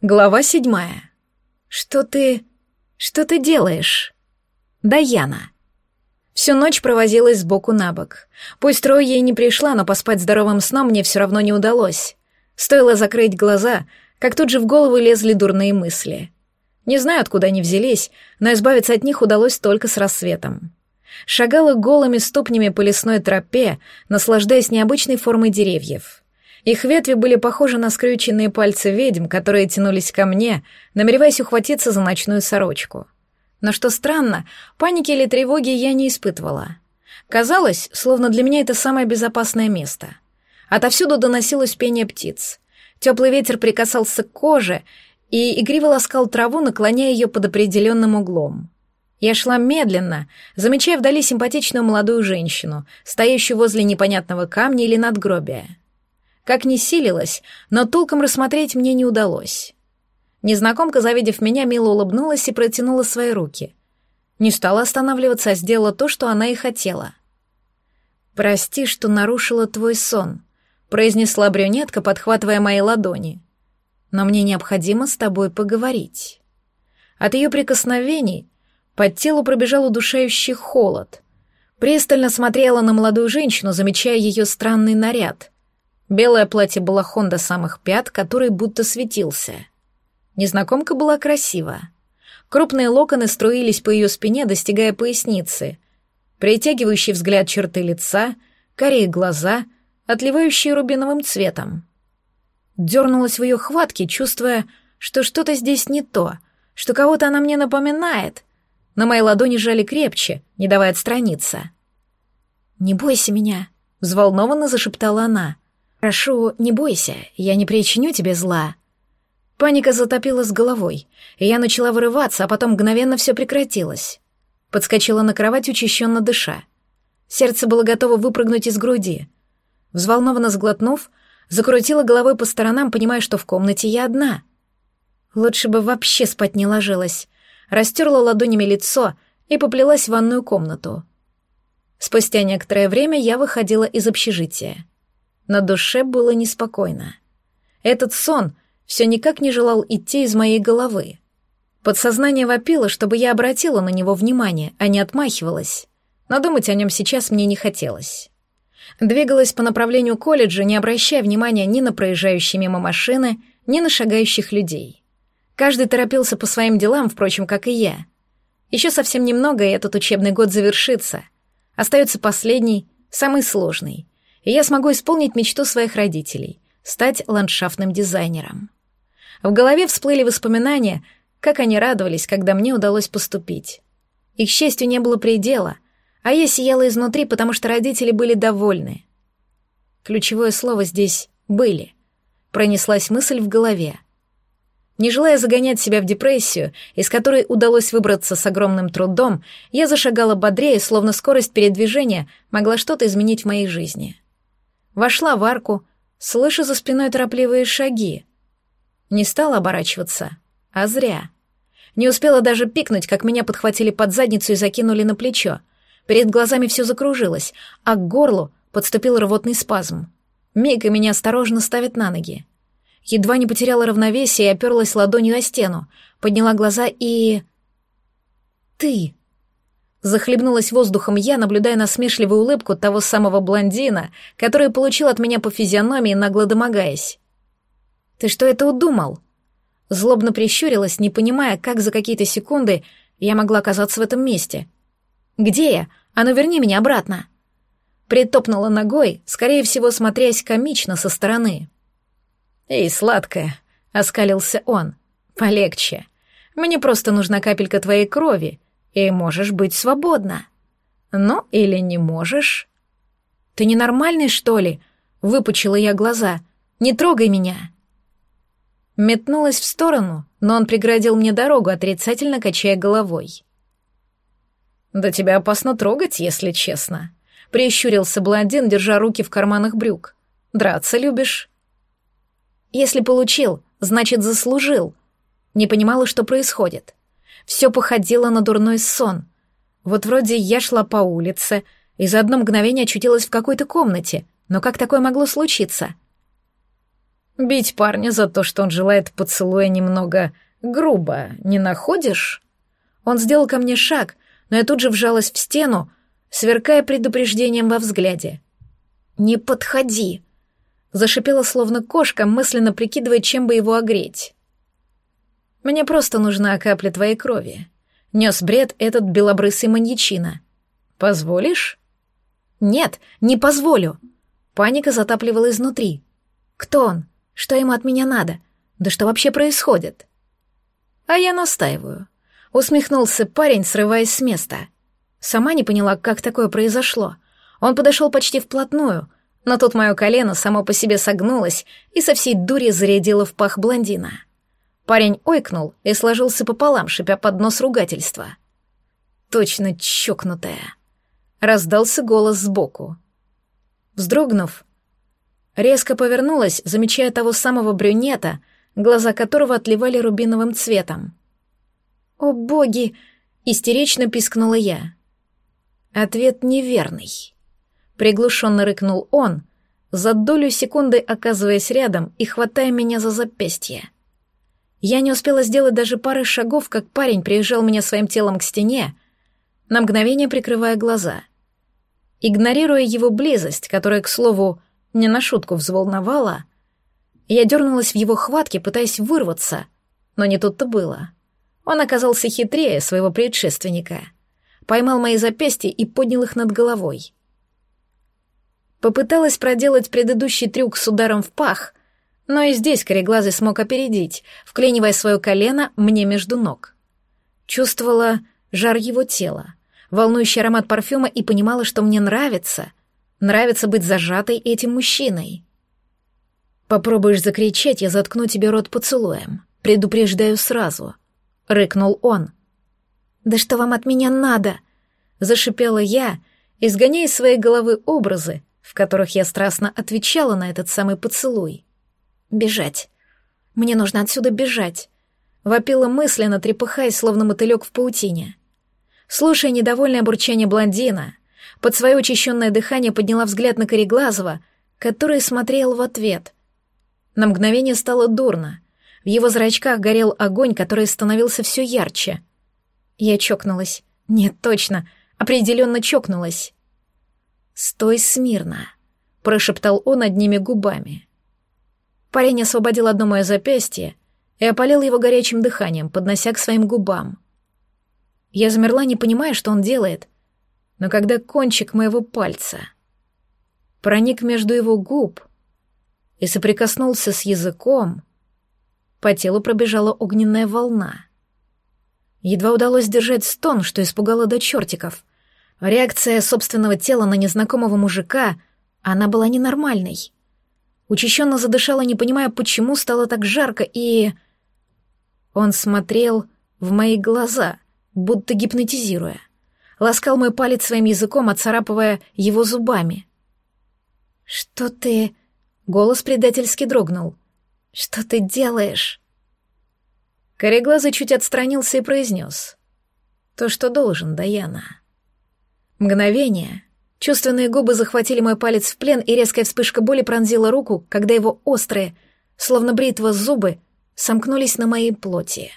Глава седьмая. Что ты... что ты делаешь? Даяна. Всю ночь провозилась сбоку на бок. Пусть трое ей не пришла, но поспать здоровым сном мне все равно не удалось. Стоило закрыть глаза, как тут же в голову лезли дурные мысли. Не знаю, откуда они взялись, но избавиться от них удалось только с рассветом. Шагала голыми ступнями по лесной тропе, наслаждаясь необычной формой деревьев — их ветви были похожи на скрюченные пальцы ведьм, которые тянулись ко мне, намереваясь ухватиться за ночную сорочку. Но что странно, паники или тревоги я не испытывала. Казалось, словно для меня это самое безопасное место. Отовсюду доносилось пение птиц. Теплый ветер прикасался к коже и игриво ласкал траву, наклоняя ее под определенным углом. Я шла медленно, замечая вдали симпатичную молодую женщину, стоящую возле непонятного камня или надгробия. Как ни силилась, но толком рассмотреть мне не удалось. Незнакомка, завидев меня, мило улыбнулась и протянула свои руки. Не стала останавливаться, а сделала то, что она и хотела. «Прости, что нарушила твой сон», — произнесла брюнетка, подхватывая мои ладони. «Но мне необходимо с тобой поговорить». От ее прикосновений под телу пробежал удушающий холод. Пристально смотрела на молодую женщину, замечая ее странный наряд — Белое платье балахон до самых пят, который будто светился. Незнакомка была красива. Крупные локоны струились по ее спине, достигая поясницы. Притягивающий взгляд черты лица, карие глаза, отливающие рубиновым цветом. Дернулась в ее хватке, чувствуя, что что-то здесь не то, что кого-то она мне напоминает. На моей ладони жали крепче, не давая отстраниться. «Не бойся меня», — взволнованно зашептала она. — «Прошу, не бойся, я не причиню тебе зла». Паника затопила с головой, и я начала вырываться, а потом мгновенно все прекратилось. Подскочила на кровать, учащенно дыша. Сердце было готово выпрыгнуть из груди. Взволнованно сглотнув, закрутила головой по сторонам, понимая, что в комнате я одна. Лучше бы вообще спать не ложилась. Растерла ладонями лицо и поплелась в ванную комнату. Спустя некоторое время я выходила из общежития. На душе было неспокойно. Этот сон все никак не желал идти из моей головы. Подсознание вопило, чтобы я обратила на него внимание, а не отмахивалась. Но думать о нем сейчас мне не хотелось. Двигалась по направлению колледжа, не обращая внимания ни на проезжающие мимо машины, ни на шагающих людей. Каждый торопился по своим делам, впрочем, как и я. Еще совсем немного, и этот учебный год завершится. Остается последний, самый сложный — и я смогу исполнить мечту своих родителей — стать ландшафтным дизайнером. В голове всплыли воспоминания, как они радовались, когда мне удалось поступить. Их счастью не было предела, а я сияла изнутри, потому что родители были довольны. Ключевое слово здесь «были». Пронеслась мысль в голове. Не желая загонять себя в депрессию, из которой удалось выбраться с огромным трудом, я зашагала бодрее, словно скорость передвижения могла что-то изменить в моей жизни. Вошла в арку, слыша за спиной торопливые шаги. Не стала оборачиваться, а зря. Не успела даже пикнуть, как меня подхватили под задницу и закинули на плечо. Перед глазами все закружилось, а к горлу подступил рвотный спазм. Миг и меня осторожно ставят на ноги. Едва не потеряла равновесие и оперлась ладонью о стену, подняла глаза и... «Ты!» Захлебнулась воздухом я, наблюдая насмешливую улыбку того самого блондина, который получил от меня по физиономии, нагло домогаясь. «Ты что это удумал?» Злобно прищурилась, не понимая, как за какие-то секунды я могла оказаться в этом месте. «Где я? А ну верни меня обратно!» Притопнула ногой, скорее всего, смотрясь комично со стороны. «Эй, сладкая!» — оскалился он. «Полегче. Мне просто нужна капелька твоей крови, и можешь быть свободна. Но или не можешь. Ты ненормальный, что ли? Выпучила я глаза. Не трогай меня. Метнулась в сторону, но он преградил мне дорогу, отрицательно качая головой. «Да тебя опасно трогать, если честно», — прищурился блондин, держа руки в карманах брюк. «Драться любишь?» «Если получил, значит, заслужил». Не понимала, что происходит. Все походило на дурной сон. Вот вроде я шла по улице и за одно мгновение очутилась в какой-то комнате, но как такое могло случиться? Бить парня за то, что он желает поцелуя немного грубо, не находишь? Он сделал ко мне шаг, но я тут же вжалась в стену, сверкая предупреждением во взгляде. «Не подходи!» Зашипела словно кошка, мысленно прикидывая, чем бы его огреть. «Мне просто нужна капля твоей крови», — нес бред этот белобрысый маньячина. «Позволишь?» «Нет, не позволю!» Паника затапливала изнутри. «Кто он? Что ему от меня надо? Да что вообще происходит?» «А я настаиваю», — усмехнулся парень, срываясь с места. Сама не поняла, как такое произошло. Он подошел почти вплотную, но тут мое колено само по себе согнулось и со всей дури зарядило в пах блондина. Парень ойкнул и сложился пополам, шипя под нос ругательства. «Точно чокнутая!» Раздался голос сбоку. Вздрогнув, резко повернулась, замечая того самого брюнета, глаза которого отливали рубиновым цветом. «О боги!» — истерично пискнула я. Ответ неверный. Приглушенно рыкнул он, за долю секунды оказываясь рядом и хватая меня за запястье. Я не успела сделать даже пары шагов, как парень приезжал меня своим телом к стене, на мгновение прикрывая глаза. Игнорируя его близость, которая, к слову, не на шутку взволновала, я дернулась в его хватке, пытаясь вырваться, но не тут-то было. Он оказался хитрее своего предшественника. Поймал мои запястья и поднял их над головой. Попыталась проделать предыдущий трюк с ударом в пах, но и здесь кореглазый смог опередить, вклинивая свое колено мне между ног. Чувствовала жар его тела, волнующий аромат парфюма и понимала, что мне нравится, нравится быть зажатой этим мужчиной. «Попробуешь закричать, я заткну тебе рот поцелуем. Предупреждаю сразу», — рыкнул он. «Да что вам от меня надо?» — зашипела я, изгоняя из своей головы образы, в которых я страстно отвечала на этот самый поцелуй. «Бежать. Мне нужно отсюда бежать», — вопила мысленно, трепыхаясь, словно мотылек в паутине. Слушая недовольное бурчание блондина, под свое учащенное дыхание подняла взгляд на Кореглазова, который смотрел в ответ. На мгновение стало дурно. В его зрачках горел огонь, который становился все ярче. Я чокнулась. Нет, точно, определенно чокнулась. «Стой смирно», — прошептал он одними губами. Парень освободил одно мое запястье и опалил его горячим дыханием, поднося к своим губам. Я замерла, не понимая, что он делает, но когда кончик моего пальца проник между его губ и соприкоснулся с языком, по телу пробежала огненная волна. Едва удалось держать стон, что испугало до чертиков. Реакция собственного тела на незнакомого мужика, она была ненормальной. Учащенно задышала, не понимая, почему стало так жарко, и... Он смотрел в мои глаза, будто гипнотизируя. Ласкал мой палец своим языком, отцарапывая его зубами. «Что ты...» — голос предательски дрогнул. «Что ты делаешь?» Кореглазый чуть отстранился и произнес. «То, что должен, Даяна». Мгновение. Чувственные губы захватили мой палец в плен, и резкая вспышка боли пронзила руку, когда его острые, словно бритва зубы, сомкнулись на моей плоти.